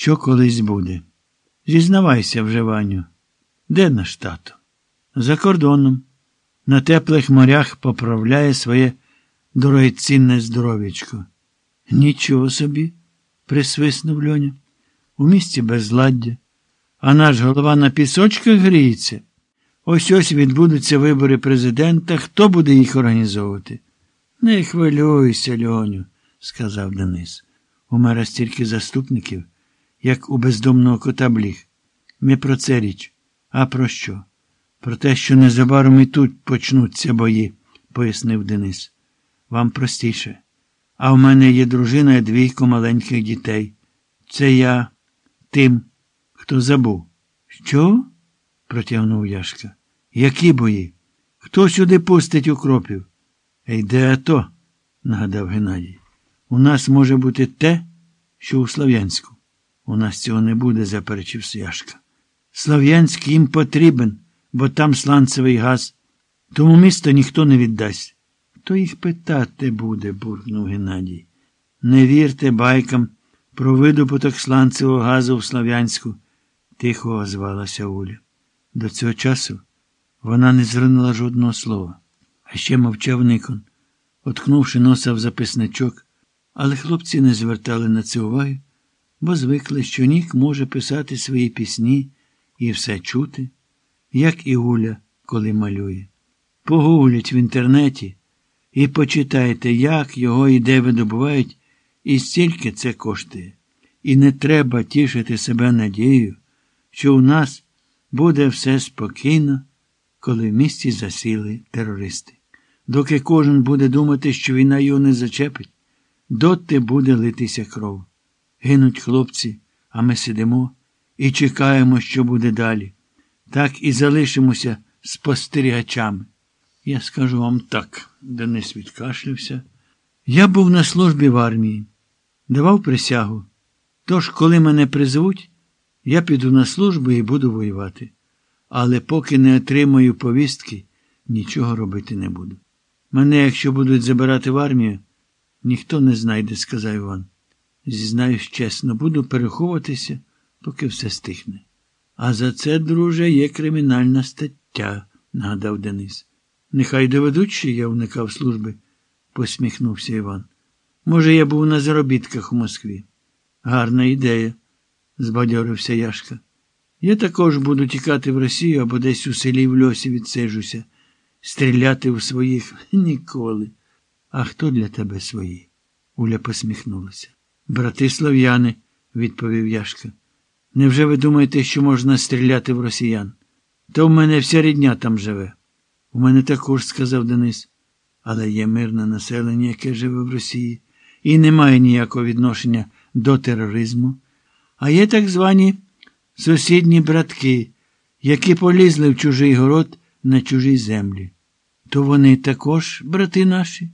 що колись буде. Зізнавайся вже, Ваню. Де наш тато? За кордоном. На теплих морях поправляє своє дорогоцінне здоров'ячко. Нічого собі, присвиснув Льоня. У місті безладдя, а наш голова на пісочках гріється. Ось ось відбудуться вибори президента. Хто буде їх організовувати? Не хвилюйся, Льоню, сказав Денис. У мера стільки заступників, як у бездомного кота бліг. Не про це річ, а про що? Про те, що незабаром і тут почнуться бої, пояснив Денис. Вам простіше. А в мене є дружина і двійко маленьких дітей. Це я тим, хто забув. Що? протягнув Яшка. Які бої? Хто сюди пустить укропів? Йде ато, нагадав Геннадій. У нас може бути те, що у Слов'янську. У нас цього не буде, заперечив Яшка. Слов'янськ їм потрібен, бо там сланцевий газ. Тому місто ніхто не віддасть. Хто їх питати буде, буркнув Геннадій. Не вірте байкам про видобуток сланцевого газу в Слов'янську, тихо озвалася Уля. До цього часу вона не зринула жодного слова, а ще мовчав Никон, откнувши носа в записничок, але хлопці не звертали на це уваги, бо звикли, що Нік може писати свої пісні і все чути, як і Уля, коли малює. Погулять в інтернеті і почитайте, як його і де видобувають, і стільки це коштує. І не треба тішити себе надією, що у нас буде все спокійно, коли в місті засіли терористи. Доки кожен буде думати, що війна його не зачепить, доти буде литися кров. Гинуть хлопці, а ми сидимо і чекаємо, що буде далі. Так і залишимося спостерігачами. Я скажу вам так, Денис відкашлявся. Я був на службі в армії, давав присягу. Тож, коли мене призвуть, я піду на службу і буду воювати. Але поки не отримаю повістки, нічого робити не буду. Мене, якщо будуть забирати в армію, ніхто не знайде, сказав Іван. Зізнаюсь чесно, буду переховуватися, поки все стихне. А за це, друже, є кримінальна стаття, нагадав Денис. Нехай доведуть, що я уникав служби, посміхнувся Іван. Може, я був на заробітках у Москві. Гарна ідея, збадьорився Яшка. Я також буду тікати в Росію або десь у селі в льосі відсиджуся, стріляти в своїх ніколи. А хто для тебе свої? Уля посміхнулася. Брати слов'яни, відповів Яшка. Невже ви думаєте, що можна стріляти в росіян? То в мене вся рідня там живе. У мене також, сказав Денис. Але є мирне населення, яке живе в Росії, і не має ніякого відношення до тероризму. А є так звані сусідні братки, які полізли в чужий город на чужій землі. То вони також брати наші.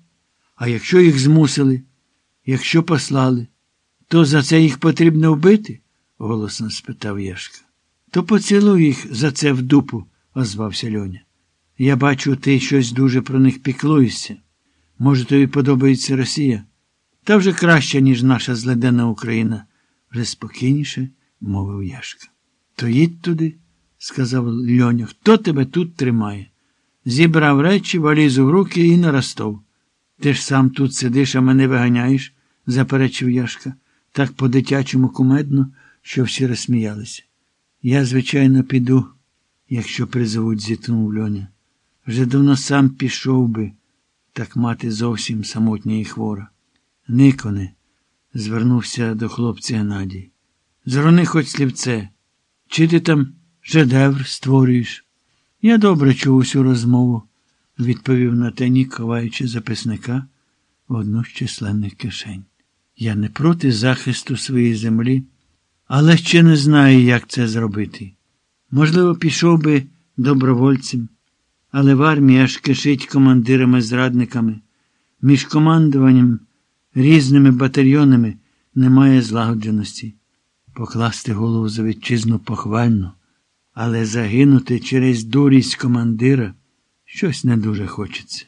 А якщо їх змусили, якщо послали, то за це їх потрібно вбити? голосно спитав Яшка. То поцілуй їх за це в дупу, озвався Льоня. Я бачу, ти щось дуже про них піклуєшся. Може, тобі подобається Росія? Та вже краще, ніж наша зледена Україна, вже спокійніше, мовив Яшка. То їдь туди, сказав Льоня. Хто тебе тут тримає? Зібрав речі, валізу в руки і на Ростов. Ти ж сам тут сидиш, а мене виганяєш, заперечив Яшка, так по-дитячому кумедно, що всі розсміялися. Я, звичайно, піду, якщо призовуть, зітнув Льоня. Вже давно сам пішов би, так мати зовсім самотня і хвора. Никоне, звернувся до хлопця Геннадій. Зрони хоч слівце. Чи ти там шедевр створюєш? Я добре чув усю розмову, відповів на те ховаючи записника в одну з численних кишень. Я не проти захисту своєї землі, але ще не знаю, як це зробити. Можливо, пішов би добровольцем, але в армії аж кишить командирами-зрадниками. Між командуванням різними батальйонами немає злагодженості. Покласти голову за вітчизну похвально, але загинути через дурість командира щось не дуже хочеться.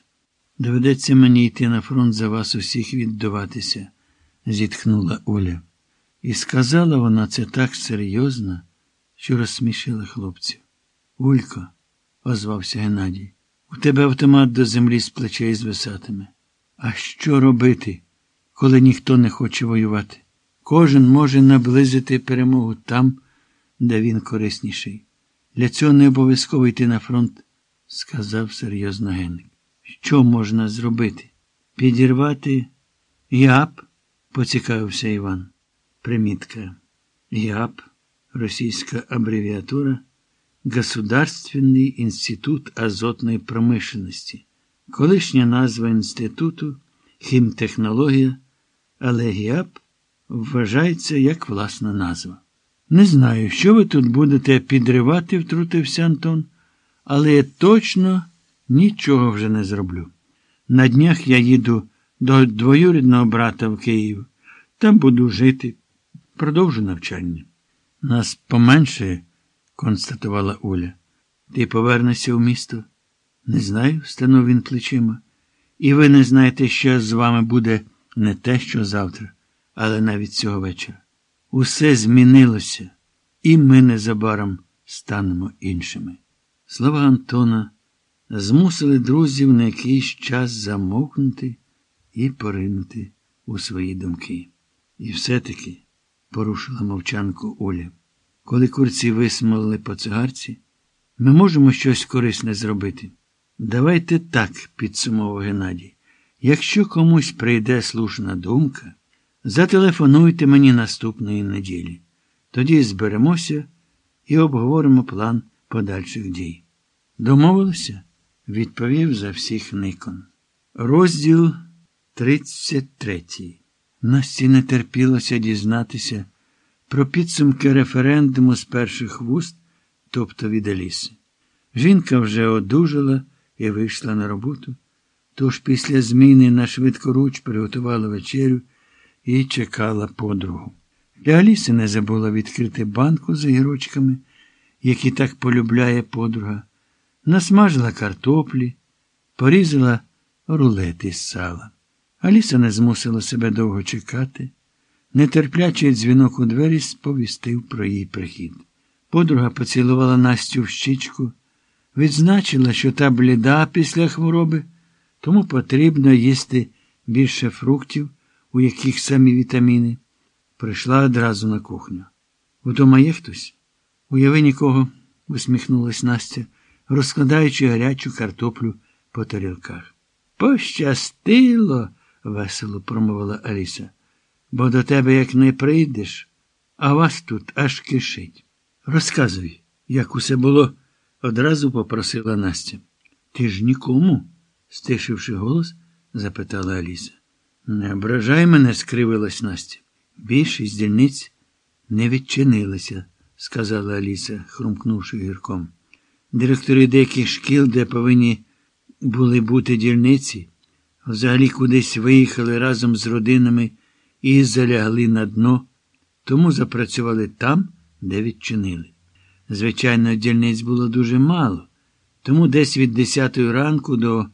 Доведеться мені йти на фронт за вас усіх віддаватися, зітхнула Оля. І сказала вона це так серйозно, що розсмішила хлопців. Улько, озвався Геннадій, у тебе автомат до землі з плечей звисатиме. А що робити, коли ніхто не хоче воювати? Кожен може наблизити перемогу там, де він корисніший. Для цього не обов'язково йти на фронт, сказав серйозно Генник. Що можна зробити? Підірвати ЯП? Поцікавився Іван. Примітка. ЯП, російська абревіатура, Государственный інститут азотної промишленості, колишня назва інституту, хімтехнологія, але ГІАП вважається як власна назва. Не знаю, що ви тут будете підривати, втрутився Антон, але я точно нічого вже не зроблю. На днях я їду до двоюрідного брата в Київ. Там буду жити, продовжу навчання. Нас поменше, констатувала Оля. Ти повернешся в місто? Не знаю, станув він плечима. І ви не знаєте, що з вами буде не те, що завтра, але навіть цього вечора. Усе змінилося, і ми незабаром станемо іншими. Слова Антона змусили друзів на якийсь час замовкнути і поринути у свої думки. І все-таки, порушила мовчанку Оля, коли курці висмолили по цигарці, ми можемо щось корисне зробити. Давайте так, підсумовував Геннадій. Якщо комусь прийде слушна думка, зателефонуйте мені наступної неділі. Тоді зберемося і обговоримо план подальших дій. Домовилися? відповів за всіх Никон. Розділ 33. Насті не терпілося дізнатися про підсумки референдуму з перших вуст, тобто від Аліси. Жінка вже одужала і вийшла на роботу, тож після зміни на швидкоруч приготувала вечерю і чекала подругу. Для Аліси не забула відкрити банку з огірочками, які так полюбляє подруга, насмажила картоплі, порізала рулети з сала. Аліса не змусила себе довго чекати. Нетерплячий дзвінок у двері сповістив про її прихід. Подруга поцілувала Настю в щічку, відзначила, що та бліда після хвороби, тому потрібно їсти більше фруктів, у яких самі вітаміни. Прийшла одразу на кухню. Удома є хтось? Уяви нікого, усміхнулась Настя, розкладаючи гарячу картоплю по тарілках. Пощастило, весело промовила Аліса, бо до тебе як не прийдеш, а вас тут аж кишить. Розказуй, як усе було, одразу попросила Настя. Ти ж нікому, стишивши голос, запитала Аліса. Не ображай мене, скривилась Настя. Більшість дільниць не відчинилися, сказала Аліса, хрумкнувши гірком. Директори деяких шкіл, де повинні були бути дільниці, взагалі кудись виїхали разом з родинами і залягли на дно, тому запрацювали там, де відчинили. Звичайно, дільниць було дуже мало, тому десь від 10 ранку до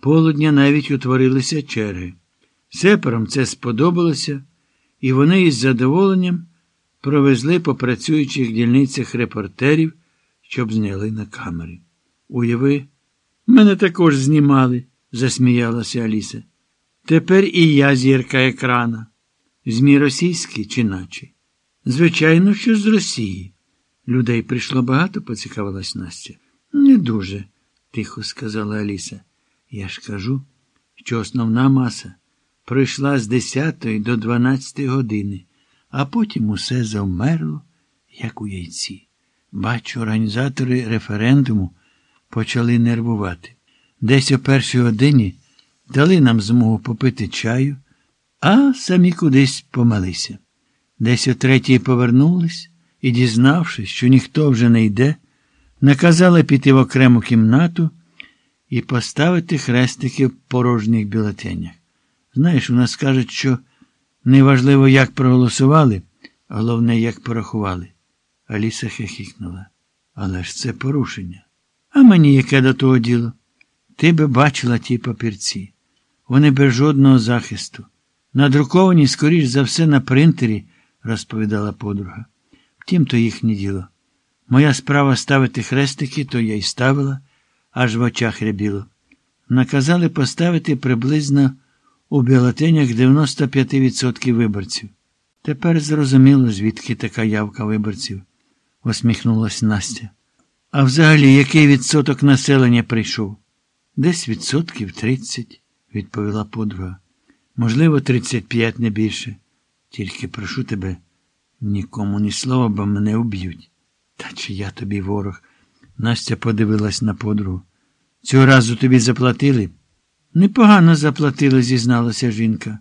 полудня навіть утворилися черги. Сепарам це сподобалося, і вони із задоволенням провезли по працюючих дільницях репортерів, щоб зняли на камери. Уяви, мене також знімали, засміялася Аліса. Тепер і я зірка екрана. Змі російські чи наче? Звичайно, що з Росії. Людей прийшло багато, поцікавилась Настя. Не дуже, тихо сказала Аліса. Я ж кажу, що основна маса пройшла з 10 до 12 години, а потім усе завмерло, як у яйці. Бачу, організатори референдуму почали нервувати. Десь о першій годині дали нам змогу попити чаю, а самі кудись помалися. Десь о третій повернулись і, дізнавшись, що ніхто вже не йде, наказали піти в окрему кімнату і поставити хрестики в порожніх бюлетенях. Знаєш, у нас кажуть, що неважливо, як проголосували, головне, як порахували. Аліса хихікнула. Але ж це порушення. А мені яке до того діло? Ти би бачила ті папірці. Вони без жодного захисту. Надруковані, скоріш за все, на принтері розповідала подруга. Втім, то їхнє діло. Моя справа ставити хрестики, то я й ставила, аж в очах рябіло. Наказали поставити приблизно у бюлетенях 95% виборців. Тепер зрозуміло, звідки така явка виборців, усміхнулась Настя. А взагалі, який відсоток населення прийшов? Десь відсотків 30, відповіла подруга. Можливо, 35 не більше. Тільки прошу тебе, нікому ні слова, бо мене вб'ють. Та чи я тобі ворог? Настя подивилась на подругу. Цього разу тобі заплатили? Непогано заплатили, зізналася жінка.